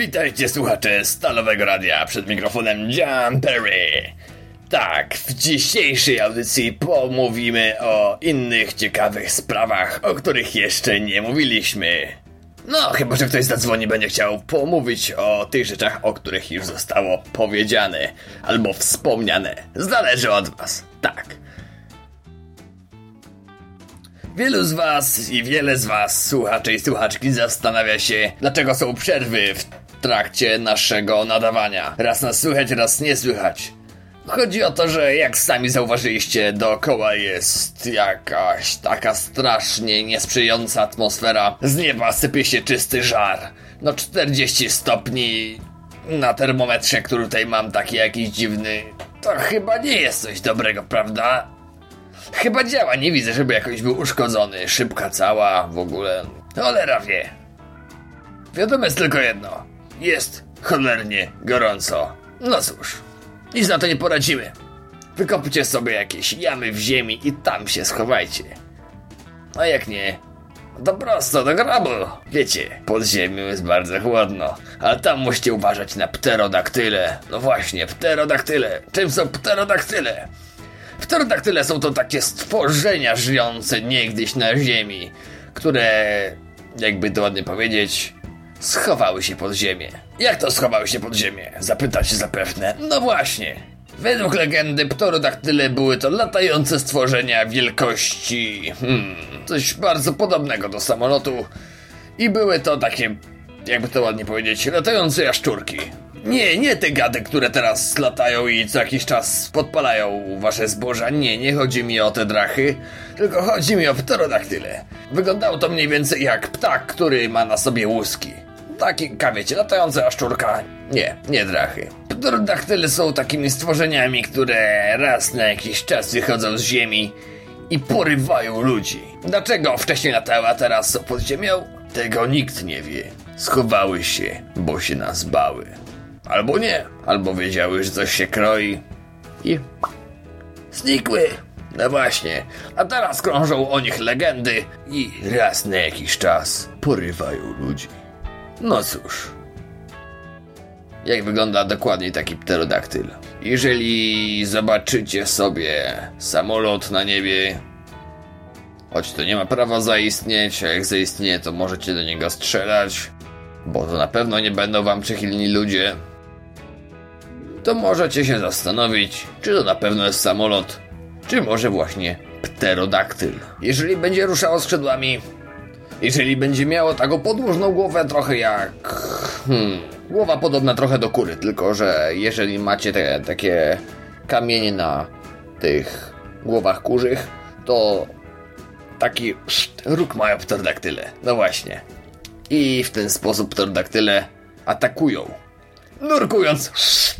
Witajcie słuchacze Stalowego Radia, przed mikrofonem John Perry. Tak, w dzisiejszej audycji pomówimy o innych ciekawych sprawach, o których jeszcze nie mówiliśmy. No, chyba że ktoś zadzwoni będzie chciał pomówić o tych rzeczach, o których już zostało powiedziane, albo wspomniane. Zależy od was, tak. Wielu z was i wiele z was, słuchacze i słuchaczki, zastanawia się, dlaczego są przerwy w trakcie naszego nadawania. Raz nas słychać, raz nie słychać. Chodzi o to, że jak sami zauważyliście, dookoła jest jakaś taka strasznie niesprzyjająca atmosfera. Z nieba sypie się czysty żar. No 40 stopni na termometrze, który tutaj mam, taki jakiś dziwny. To chyba nie jest coś dobrego, prawda? Chyba działa, nie widzę, żeby jakoś był uszkodzony. Szybka cała, w ogóle. Cholera wie. Wiadomo jest tylko jedno. Jest cholernie gorąco. No cóż, nic na to nie poradzimy. Wykopcie sobie jakieś jamy w ziemi i tam się schowajcie. A jak nie, to prosto do grobu. Wiecie, pod ziemią jest bardzo chłodno, ale tam musicie uważać na pterodaktyle. No właśnie, pterodaktyle. Czym są pterodaktyle? Pterodaktyle są to takie stworzenia żyjące niegdyś na ziemi, które, jakby to ładnie powiedzieć, schowały się pod ziemię. Jak to schowały się pod ziemię? Zapytacie zapewne. No właśnie. Według legendy pterodaktyle były to latające stworzenia wielkości... Hmm, coś bardzo podobnego do samolotu. I były to takie, jakby to ładnie powiedzieć, latające jaszczurki. Nie, nie te gady, które teraz latają i co jakiś czas podpalają wasze zboża. Nie, nie chodzi mi o te drachy, tylko chodzi mi o pterodaktyle. Wyglądało to mniej więcej jak ptak, który ma na sobie łuski. Taki, wiecie, latająca jaszczurka. Nie, nie drachy. Pterodaktyle są takimi stworzeniami, które raz na jakiś czas wychodzą z ziemi i porywają ludzi. Dlaczego wcześniej latały, a teraz są pod ziemią? Tego nikt nie wie. Schowały się, bo się nas bały. Albo nie, albo wiedziały, że coś się kroi i znikły. No właśnie, a teraz krążą o nich legendy i raz na jakiś czas porywają ludzi. No cóż. Jak wygląda dokładnie taki pterodaktyl? Jeżeli zobaczycie sobie samolot na niebie, choć to nie ma prawa zaistnieć, a jak zaistnieje, to możecie do niego strzelać, bo to na pewno nie będą wam przychylni ludzie, to możecie się zastanowić, czy to na pewno jest samolot, czy może właśnie pterodaktyl. Jeżeli będzie ruszało skrzydłami, jeżeli będzie miało taką podłużną głowę, trochę jak. Hmm, głowa podobna trochę do kury, tylko że jeżeli macie te takie kamienie na tych głowach kurzych, to taki szt, róg mają pterodaktyle. No właśnie. I w ten sposób pterodaktyle atakują. Nurkując, szt,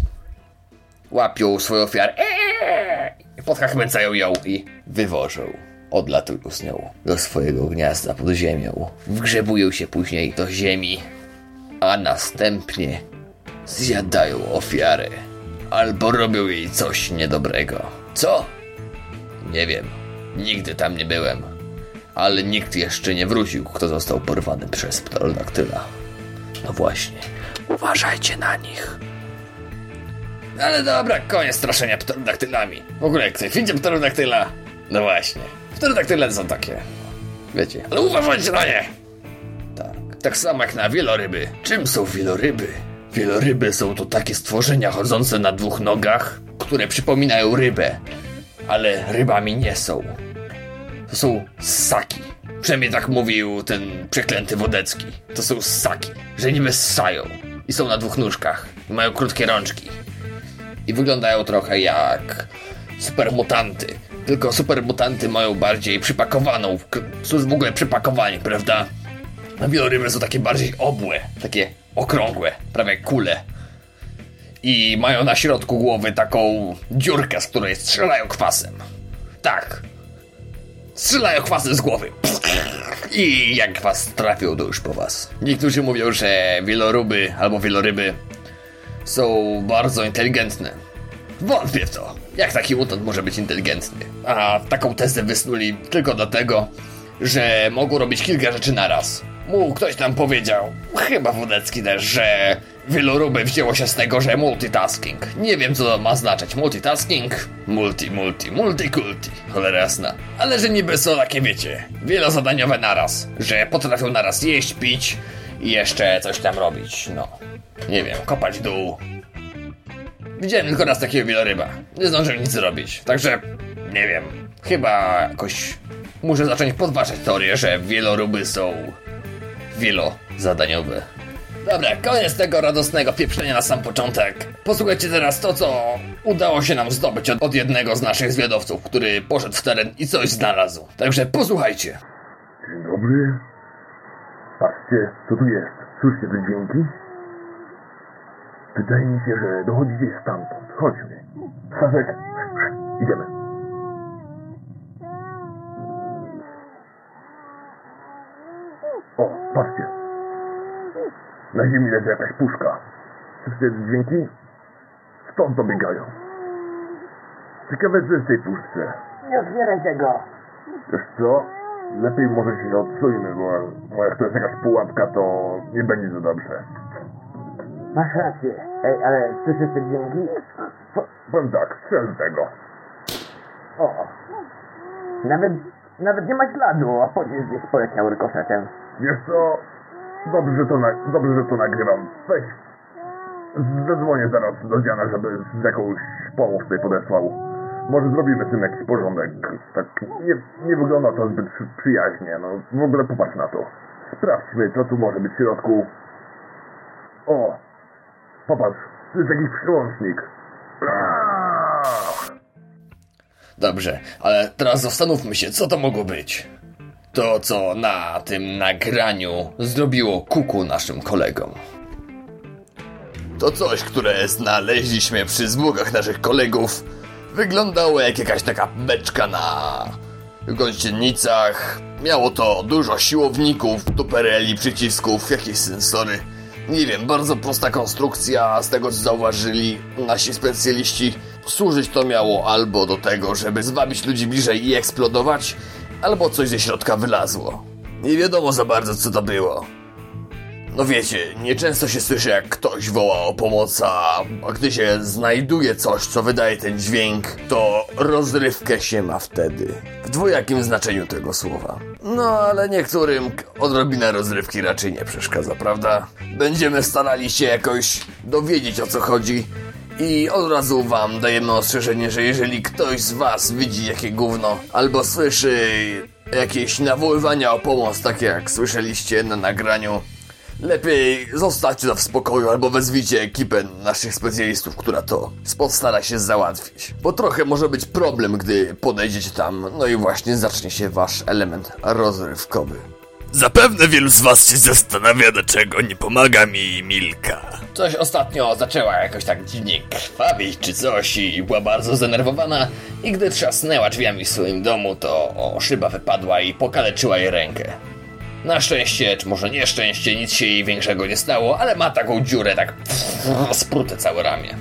łapią swoją ofiarę, eee, podchachmęcają ją i wywożą. Odlatują z nią do swojego gniazda pod ziemią. Wgrzebują się później do ziemi, a następnie zjadają ofiarę. Albo robią jej coś niedobrego. Co? Nie wiem. Nigdy tam nie byłem. Ale nikt jeszcze nie wrócił, kto został porwany przez pterodaktyla. No właśnie. Uważajcie na nich. Ale dobra, koniec straszenia pterodaktylami. W ogóle, jak ktoś widzi pterodaktyla, no właśnie. Pterodaktyle są takie. Wiecie, ale uważajcie na nie! Tak, tak samo jak na wieloryby. Czym są wieloryby? Wieloryby są to takie stworzenia chodzące na dwóch nogach, które przypominają rybę, ale rybami nie są. To są ssaki. Przynajmniej tak mówił ten przeklęty Wodecki. To są ssaki, że niby ssają i są na dwóch nóżkach i mają krótkie rączki. I wyglądają trochę jak supermutanty. Tylko supermutanty mają bardziej przypakowaną, k- są w ogóle przypakowani, prawda? Wieloryby są takie bardziej obłe, takie okrągłe, prawie kule. I mają na środku głowy taką dziurkę, z której strzelają kwasem. Tak. Strzelają kwasem z głowy. I jak was trafią, to już po was. Niektórzy mówią, że wieloryby albo wieloryby są bardzo inteligentne. Wątpię w to. Jak taki mutant może być inteligentny? A taką tezę wysnuli tylko dlatego, że mogą robić kilka rzeczy naraz. Mu ktoś tam powiedział, chyba Wodecki też, że wieloryby wzięło się z tego, że multitasking. Nie wiem co to ma znaczyć. Multitasking? Multi, multi, multikulti. Cholera jasna. Ale że niby są takie wiecie, wielozadaniowe naraz. Że potrafią naraz jeść, pić i jeszcze coś tam robić. No. Nie wiem, kopać dół, Widziałem tylko raz takiego wieloryba. Nie zdążyłem nic zrobić. Także nie wiem. Chyba jakoś muszę zacząć podważać teorię, że wieloryby są wielozadaniowe. Dobra, koniec tego radosnego pieprzenia na sam początek. Posłuchajcie teraz to, co udało się nam zdobyć od, od jednego z naszych zwiadowców, który poszedł w teren i coś znalazł. Także posłuchajcie. Dzień dobry. Patrzcie, co tu jest. Słyszycie te dźwięki? Wydaje mi się, że dochodzi gdzieś stamtąd. Chodźmy. Staszek, idziemy. O, patrzcie. Na ziemi leży jakaś puszka. Słyszycie te dźwięki? Stąd dobiegają. Ciekawe, co jest w tej puszce. Nie otwieraj tego. Wiesz co? Lepiej może się odsuńmy, bo, bo jak to jest jakaś pułapka, to nie będzie za dobrze. Masz rację. Ej, ale słyszysz te dźwięki? Po- Powiem tak, strzel z tego. O. Nawet, nawet nie ma śladu, a pocisk gdzieś poleciał rykoszetem. Wiesz co? Dobrze, że to, na, dobrze, że to nagrywam. Weź. Zadzwonię zaraz do Dziana, żeby z jakąś pomocą tutaj podesłał. Może zrobimy z tym jakiś porządek. Tak nie, nie wygląda to zbyt przy- przyjaźnie. No w ogóle popatrz na to. Sprawdźmy, co tu może być w środku. O! Popatrz, to jest jakiś przyłącznik. Dobrze, ale teraz zastanówmy się, co to mogło być. To, co na tym nagraniu zrobiło kuku naszym kolegom. To coś, które znaleźliśmy przy zwłokach naszych kolegów, wyglądało jak jakaś taka beczka na gąsienicach. Miało to dużo siłowników, tupereli, przycisków, jakieś sensory. Nie wiem, bardzo prosta konstrukcja, z tego co zauważyli nasi specjaliści. Służyć to miało albo do tego, żeby zwabić ludzi bliżej i eksplodować, albo coś ze środka wylazło. Nie wiadomo za bardzo co to było. No wiecie, nieczęsto się słyszy jak ktoś woła o pomoc, a gdy się znajduje coś, co wydaje ten dźwięk, to rozrywkę się ma wtedy. W dwojakim znaczeniu tego słowa. No ale niektórym odrobina rozrywki raczej nie przeszkadza, prawda? Będziemy starali się jakoś dowiedzieć o co chodzi i od razu wam dajemy ostrzeżenie, że jeżeli ktoś z was widzi jakie gówno, albo słyszy jakieś nawoływania o pomoc, takie jak słyszeliście na nagraniu, Lepiej zostawcie to w spokoju albo wezwijcie ekipę naszych specjalistów, która to postara się załatwić. Bo trochę może być problem, gdy podejdziecie tam, no i właśnie zacznie się wasz element rozrywkowy. Zapewne wielu z was się zastanawia, dlaczego nie pomaga mi Milka. Coś ostatnio zaczęła jakoś tak dziwnie krwawić czy coś i była bardzo zdenerwowana i gdy trzasnęła drzwiami w swoim domu, to o, szyba wypadła i pokaleczyła jej rękę. Na szczęście, czy może nieszczęście, nic się jej większego nie stało, ale ma taką dziurę, tak sprute całe ramię.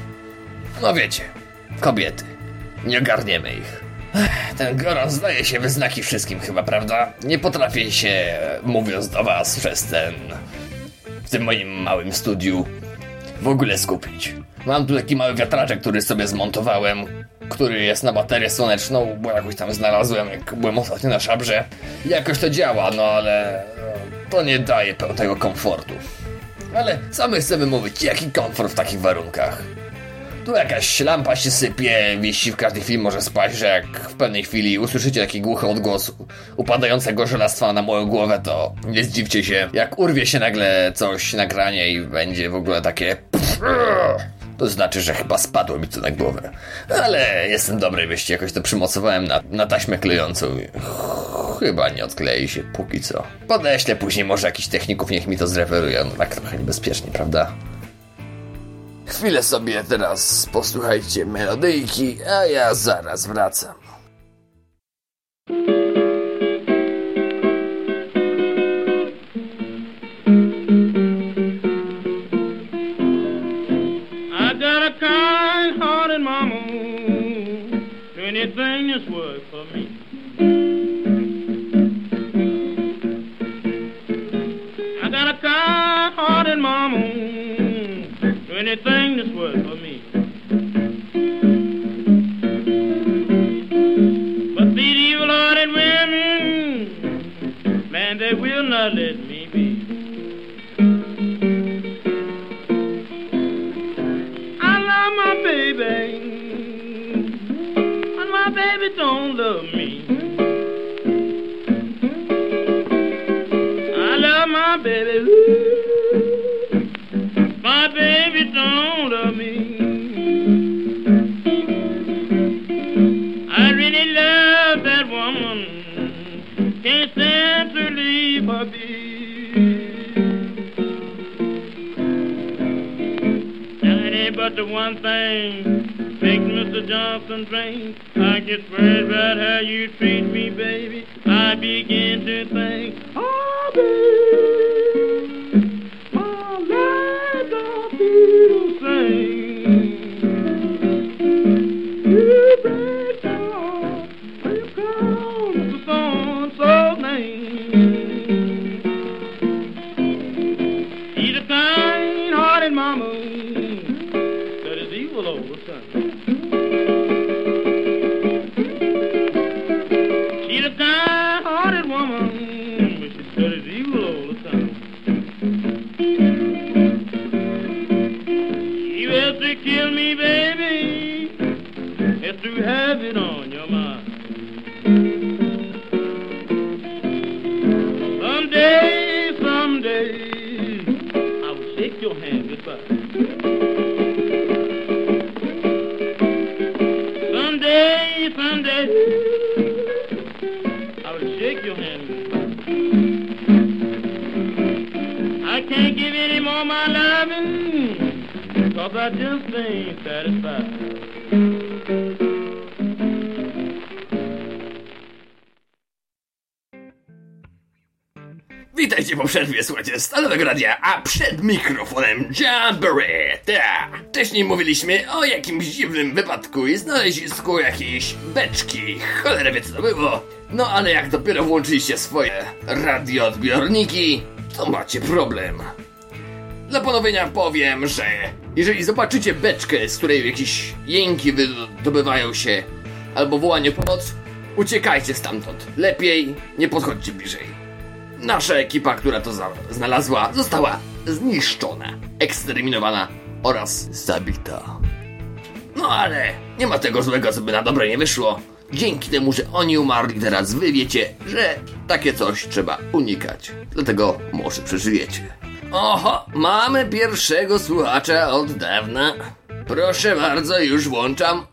No wiecie, kobiety. Nie ogarniemy ich. Ten gorąc daje się we znaki wszystkim chyba, prawda? Nie potrafię się, mówiąc do was przez ten... w tym moim małym studiu w ogóle skupić. Mam tu taki mały wiatraczek, który sobie zmontowałem, który jest na baterię słoneczną, bo jakoś tam znalazłem, jak byłem ostatnio na szabrze. Jakoś to działa, no ale e, to nie daje pełnego komfortu. Ale sami chcemy mówić, jaki komfort w takich warunkach. Tu jakaś lampa się sypie, wisi w każdej chwili może spaść, że jak w pewnej chwili usłyszycie taki głuchy odgłos upadającego żelastwa na moją głowę, to nie zdziwcie się, jak urwie się nagle coś nagranie i będzie w ogóle takie... To znaczy, że chyba spadło mi to na głowę. Ale jestem dobry, wieści, jakoś to przymocowałem na, na taśmę klejącą chyba nie odklei się póki co. Podeślę później może jakichś techników, niech mi to zreferują, no tak trochę niebezpiecznie, prawda? Chwilę sobie teraz posłuchajcie melodyjki, a ja zaraz wracam. Baby, one thing makes Mr. Johnson drink. I get worried about how you treat me, baby. I begin to think, I can't give any more my loving, cause I just ain't satisfied. Witajcie po przerwie, słuchajcie, Stalowego Radia, a przed mikrofonem Jamboree. Ta. Wcześniej mówiliśmy o jakimś dziwnym wypadku i znalezisku jakiejś beczki. Cholera wie co to było. No ale jak dopiero włączyliście swoje radioodbiorniki, to macie problem. Dla ponowienia powiem, że jeżeli zobaczycie beczkę, z której jakieś jęki wydobywają się, albo wołanie pomoc, uciekajcie stamtąd. Lepiej nie podchodźcie bliżej. Nasza ekipa, która to znalazła, została zniszczona, eksterminowana oraz zabita. No ale nie ma tego złego, co by na dobre nie wyszło. Dzięki temu, że oni umarli, teraz wy wiecie, że takie coś trzeba unikać. Dlatego może przeżyjecie. Oho, mamy pierwszego słuchacza od dawna. Proszę bardzo, już włączam.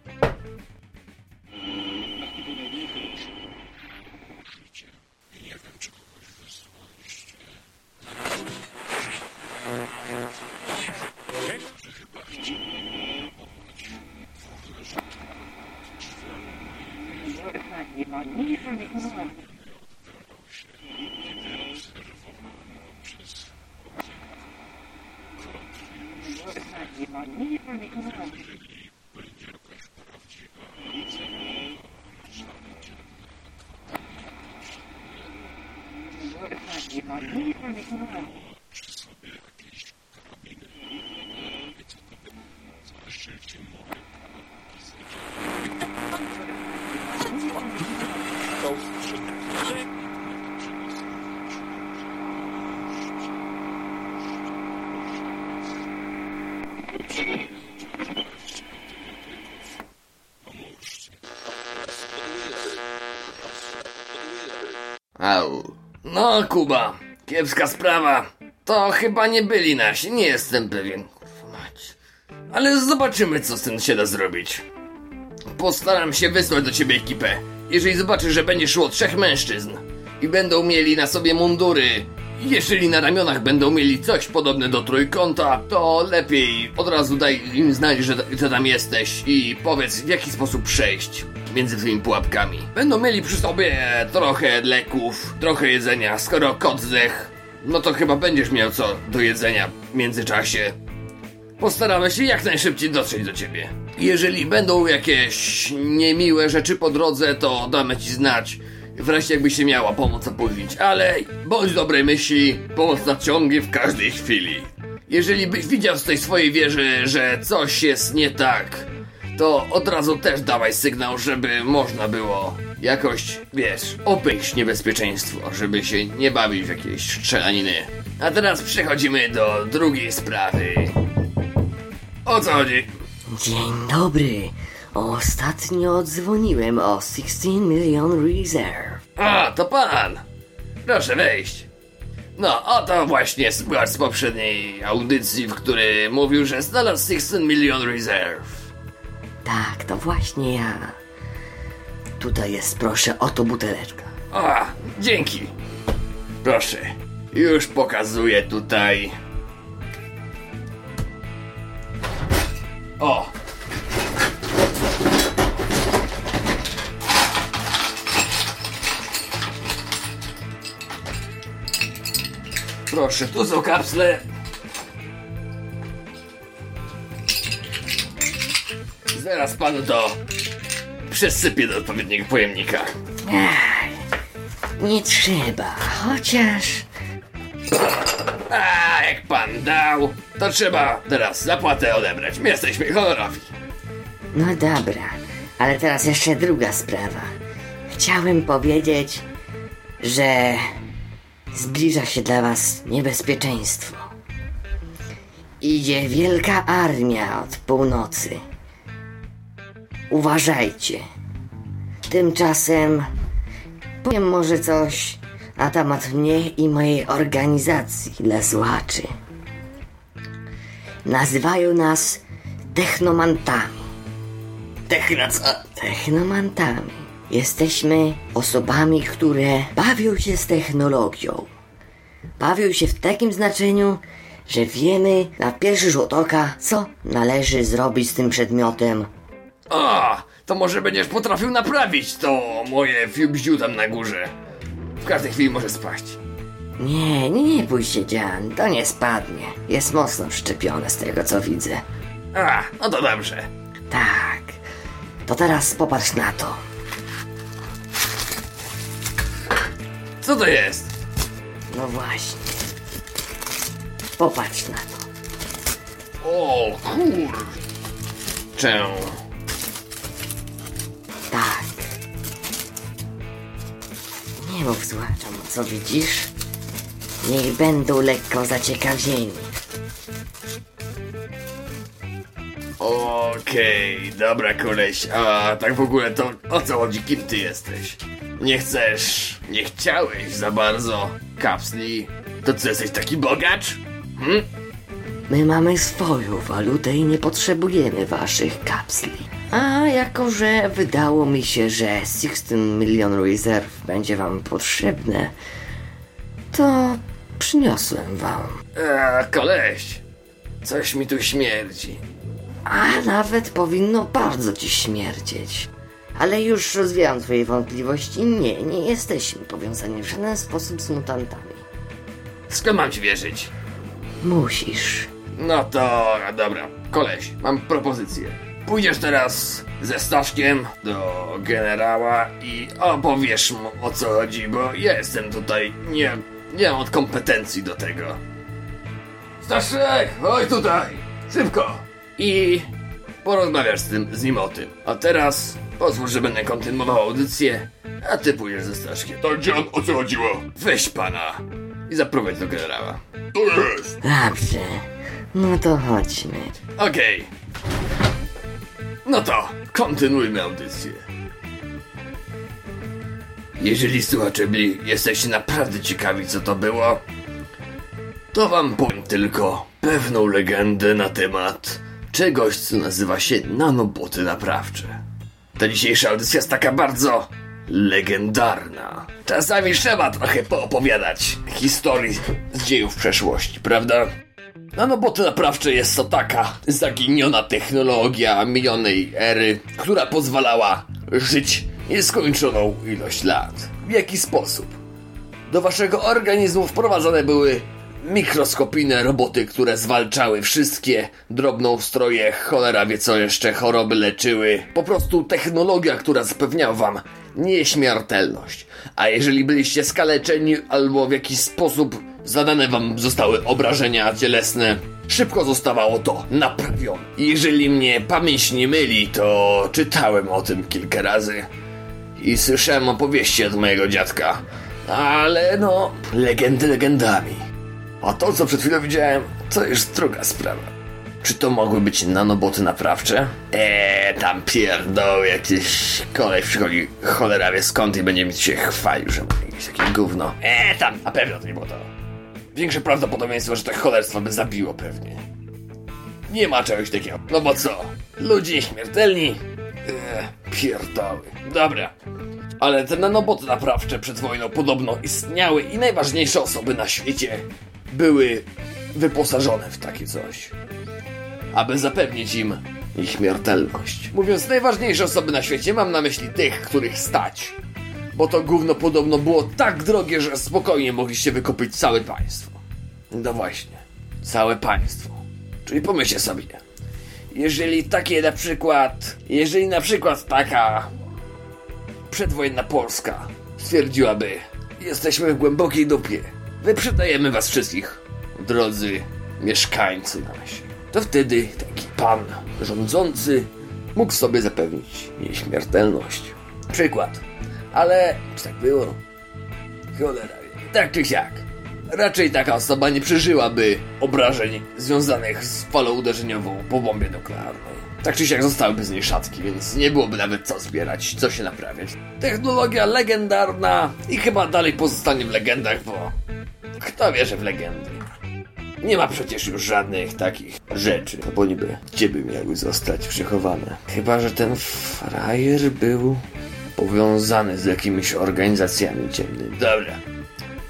Au. No, Kuba, kiepska sprawa. To chyba nie byli nasi, nie jestem pewien. Ale zobaczymy, co z tym się da zrobić. Postaram się wysłać do ciebie ekipę. Jeżeli zobaczysz, że będzie szło trzech mężczyzn i będą mieli na sobie mundury Jeżeli na ramionach będą mieli coś podobne do trójkąta, to lepiej od razu daj im znać, że, że tam jesteś i powiedz w jaki sposób przejść między tymi pułapkami. Będą mieli przy sobie trochę leków, trochę jedzenia. Skoro kot zdech, no to chyba będziesz miał co do jedzenia w międzyczasie. Postaramy się jak najszybciej dotrzeć do ciebie. Jeżeli będą jakieś niemiłe rzeczy po drodze, to damy ci znać. Wreszcie jakby się miała pomoc opóźnić, ale bądź dobrej myśli, pomoc nadciągnie w każdej chwili. Jeżeli byś widział z tej swojej wieży, że coś jest nie tak, to od razu też dawaj sygnał, żeby można było jakoś, wiesz, obejść niebezpieczeństwo, żeby się nie bawić w jakieś strzelaniny. A teraz przechodzimy do drugiej sprawy. O co chodzi? Dzień dobry. Ostatnio dzwoniłem o 16 Million Reserve. A, to pan! Proszę wejść. No, oto właśnie słuchacz z poprzedniej audycji, w której mówił, że znalazł 16 Million Reserve. Tak, to właśnie ja. Tutaj jest, proszę, oto buteleczka. A, dzięki. Proszę. Już pokazuję tutaj. O! Proszę, tu są kapsle. Zaraz panu to przesypię do odpowiedniego pojemnika. Ach, nie trzeba, chociaż... A jak pan dał, to trzeba teraz zapłatę odebrać. My jesteśmy honorowi. No dobra, ale teraz jeszcze druga sprawa. Chciałem powiedzieć, że zbliża się dla was niebezpieczeństwo. Idzie wielka armia od północy. Uważajcie. Tymczasem powiem może coś na temat mnie i mojej organizacji dla słuchaczy. Nazywają nas technomantami. Technaca. Technomantami. Jesteśmy osobami, które bawią się z technologią. Bawią się w takim znaczeniu, że wiemy na pierwszy rzut oka, co należy zrobić z tym przedmiotem. O, to może będziesz potrafił naprawić to moje fiubziu tam na górze. W każdej chwili może spaść. Nie, nie, nie bój się, Dzian, to nie spadnie. Jest mocno przyczepione z tego, co widzę. A, no to dobrze. Tak. To teraz popatrz na to. Co to jest? No właśnie. Popatrz na to. O, kur... Tak. Nie mów słuchaczom, co widzisz. Niech będą lekko zaciekawieni. Okej, dobra koleś, a tak w ogóle to o co chodzi, kim ty jesteś? Nie chcesz, nie chciałeś za bardzo kapsli? To co, jesteś taki bogacz? Hm? My mamy swoją walutę i nie potrzebujemy waszych kapsli. A jako, że wydało mi się, że 16 milion reserw będzie wam potrzebne, to przyniosłem wam. A, koleś, coś mi tu śmierdzi. A nawet powinno bardzo ci śmierdzieć. Ale już rozwijam twoje wątpliwości. Nie, nie jesteśmy powiązani w żaden sposób z mutantami. Skąd mam ci wierzyć? Musisz. No to, dobra, koleś, mam propozycję. Pójdziesz teraz ze Staszkiem do generała i opowiesz mu o co chodzi, bo ja jestem tutaj, nie, nie mam od kompetencji do tego. Staszek, chodź tutaj, szybko. I porozmawiasz z, tym, z nim o tym. A teraz pozwól, że będę kontynuował audycję, a ty pójdziesz ze Staszkiem. To Dzian, o co chodziło? Weź pana i zaprowadź do generała. To jest! Dobrze. No to chodźmy. Okej. No to kontynuujmy audycję. Jeżeli słuchacze byli, jesteście naprawdę ciekawi co to było, to wam powiem tylko pewną legendę na temat czegoś, co nazywa się nanoboty naprawcze. Ta dzisiejsza audycja jest taka bardzo legendarna. Czasami trzeba trochę poopowiadać historii z dziejów przeszłości, prawda? Nanoboty naprawcze jest to taka zaginiona technologia minionej ery, która pozwalała żyć nieskończoną ilość lat. W jaki sposób? Do waszego organizmu wprowadzone były mikroskopijne roboty, które zwalczały wszystkie drobnoustroje, cholera wie co jeszcze, choroby leczyły. Po prostu technologia, która zapewniała wam nieśmiertelność. A jeżeli byliście skaleczeni albo w jakiś sposób zadane wam zostały obrażenia cielesne, szybko zostawało to naprawione. Jeżeli mnie pamięć nie myli, to czytałem o tym kilka razy i słyszałem opowieści od mojego dziadka. Ale no, legendy legendami. A to, co przed chwilą widziałem, to już druga sprawa. Czy to mogły być nanoboty naprawcze? Eee, tam pierdoły, jakieś kolej przychodzi cholera wie skąd i będzie mi się chwalił, że ma jakieś takie gówno. Eee, tam, na pewno to nie było to. Większe prawdopodobieństwo, że to cholerstwo by zabiło pewnie. Nie ma czegoś takiego. No bo co? Ludzie nieśmiertelni? Eee, pierdoły. Dobra. Ale te nanoboty naprawcze przed wojną podobno istniały i najważniejsze osoby na świecie były wyposażone w takie coś. Aby zapewnić im nieśmiertelność. Mówiąc najważniejsze osoby na świecie, mam na myśli tych, których stać. Bo to gówno podobno było tak drogie, że spokojnie mogliście wykupić całe państwo. No właśnie, całe państwo. Czyli pomyślcie sobie, jeżeli takie na przykład, jeżeli na przykład taka przedwojenna Polska stwierdziłaby, jesteśmy w głębokiej dupie, wyprzedajemy was wszystkich, drodzy mieszkańcy nasi, to wtedy taki pan rządzący mógł sobie zapewnić nieśmiertelność. Przykład. Ale czy tak było? Cholera. Tak czy siak. Raczej taka osoba nie przeżyłaby obrażeń związanych z falą uderzeniową po bombie nuklearnej. Tak czy siak zostałyby z niej szatki, więc nie byłoby nawet co zbierać, co się naprawiać. Technologia legendarna i chyba dalej pozostanie w legendach, bo kto wierzy w legendy? Nie ma przecież już żadnych takich rzeczy, bo niby gdzie by miały zostać przechowane. Chyba, że ten frajer był powiązany z jakimiś organizacjami ciemnymi. Dobra,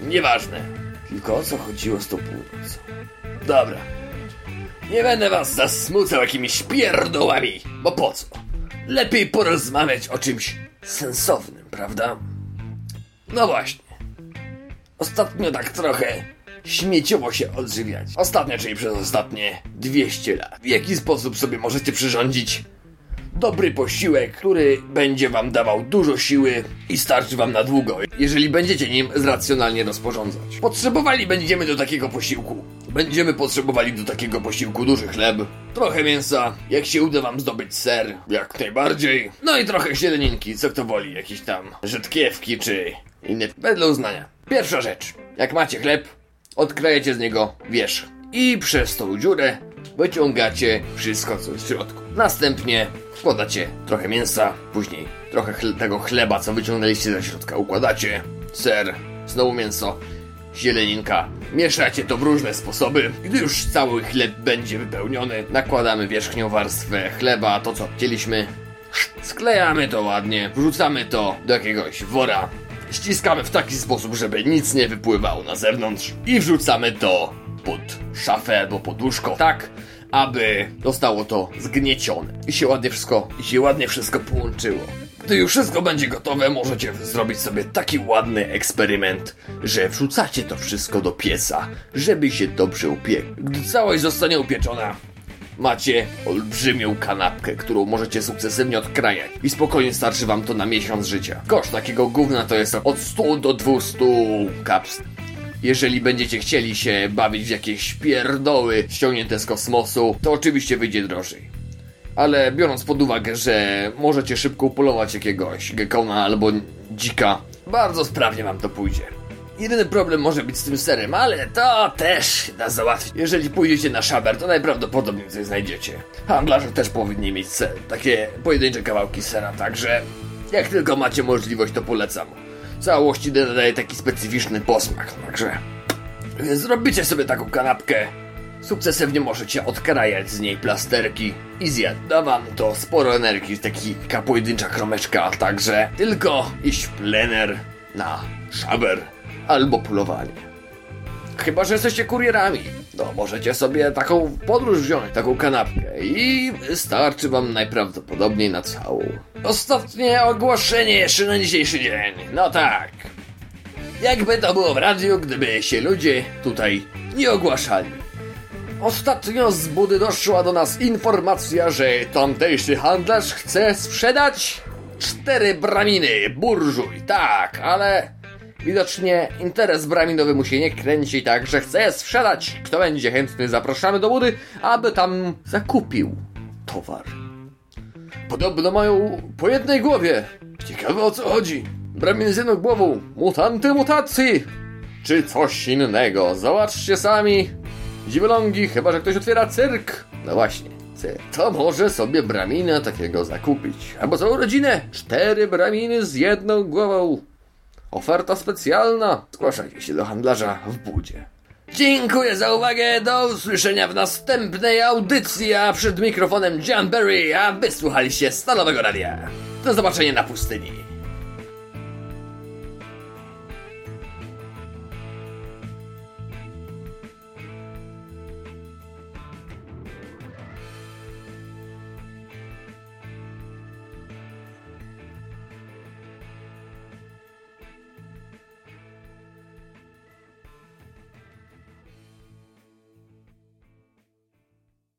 nieważne. Tylko o co chodziło z tą północą? Dobra. Nie będę was zasmucał jakimiś pierdołami, bo po co? Lepiej porozmawiać o czymś sensownym, prawda? No właśnie. Ostatnio tak trochę śmieciowo się odżywiać. Ostatnio, czyli przez ostatnie 200 lat. W jaki sposób sobie możecie przyrządzić dobry posiłek, który będzie wam dawał dużo siły i starczy wam na długo, jeżeli będziecie nim racjonalnie rozporządzać. Potrzebowali będziemy do takiego posiłku. Będziemy potrzebowali do takiego posiłku duży chleb, trochę mięsa, jak się uda wam zdobyć ser, jak najbardziej, no i trochę zieleninki, co kto woli, jakieś tam rzodkiewki czy inne, wedle uznania. Pierwsza rzecz, jak macie chleb, odkrajecie z niego wierzch i przez tą dziurę wyciągacie wszystko, co jest w środku. Następnie wkładacie trochę mięsa, później trochę chle tego chleba, co wyciągnęliście ze środka, układacie, ser, znowu mięso, zieleninka. Mieszacie to w różne sposoby. Gdy już cały chleb będzie wypełniony, nakładamy wierzchnią warstwę chleba, to co chcieliśmy. Sklejamy to ładnie, wrzucamy to do jakiegoś wora. Ściskamy w taki sposób, żeby nic nie wypływało na zewnątrz. I wrzucamy to pod szafę albo pod łóżko, tak aby zostało to zgniecione i się ładnie wszystko, i się ładnie wszystko połączyło. Gdy już wszystko będzie gotowe, możecie zrobić sobie taki ładny eksperyment, że wrzucacie to wszystko do pieca, żeby się dobrze upiekło. Gdy całość zostanie upieczona, macie olbrzymią kanapkę, którą możecie sukcesywnie odkrajać i spokojnie starczy wam to na miesiąc życia. Koszt takiego gówna to jest od 100 do 200 kaps. Jeżeli będziecie chcieli się bawić w jakieś pierdoły ściągnięte z kosmosu, to oczywiście wyjdzie drożej. Ale biorąc pod uwagę, że możecie szybko upolować jakiegoś gekona albo dzika, bardzo sprawnie wam to pójdzie. Jedyny problem może być z tym serem, ale to też da załatwić. Jeżeli pójdziecie na szaber, to najprawdopodobniej coś znajdziecie. Handlarze też powinni mieć ser, takie pojedyncze kawałki sera, także jak tylko macie możliwość, to polecam. Całości nadaje taki specyficzny posmak, także... Zrobicie sobie taką kanapkę, Sukcesywnie możecie odkrajać z niej plasterki. I zjada wam to sporo energii, taka pojedyncza kromeczka, także tylko iść w plener na szaber albo polowanie. Chyba, że jesteście kurierami. No, możecie sobie taką podróż wziąć, taką kanapkę i wystarczy wam najprawdopodobniej na całą. Ostatnie ogłoszenie jeszcze na dzisiejszy dzień. No tak. Jakby to było w radiu, gdyby się ludzie tutaj nie ogłaszali. Ostatnio z budy doszła do nas informacja, że tamtejszy handlarz chce sprzedać cztery braminy, burżuj, tak, ale widocznie interes braminowy mu się nie kręci, także chce sprzedać. Kto będzie chętny, zapraszamy do budy, aby tam zakupił towar. Podobno mają po jednej głowie. Ciekawe o co chodzi. Braminy z jedną głową, mutanty mutacji, czy coś innego. Zobaczcie sami. Dziwolągi, chyba że ktoś otwiera cyrk. No właśnie, cyrk. To może sobie bramina takiego zakupić. Albo całą rodzinę. Cztery braminy z jedną głową. Oferta specjalna. Zgłaszajcie się do handlarza w budzie. Dziękuję za uwagę, do usłyszenia w następnej audycji, a przed mikrofonem John Berry, a wysłuchaliście Stalowego Radia. Do zobaczenia na pustyni.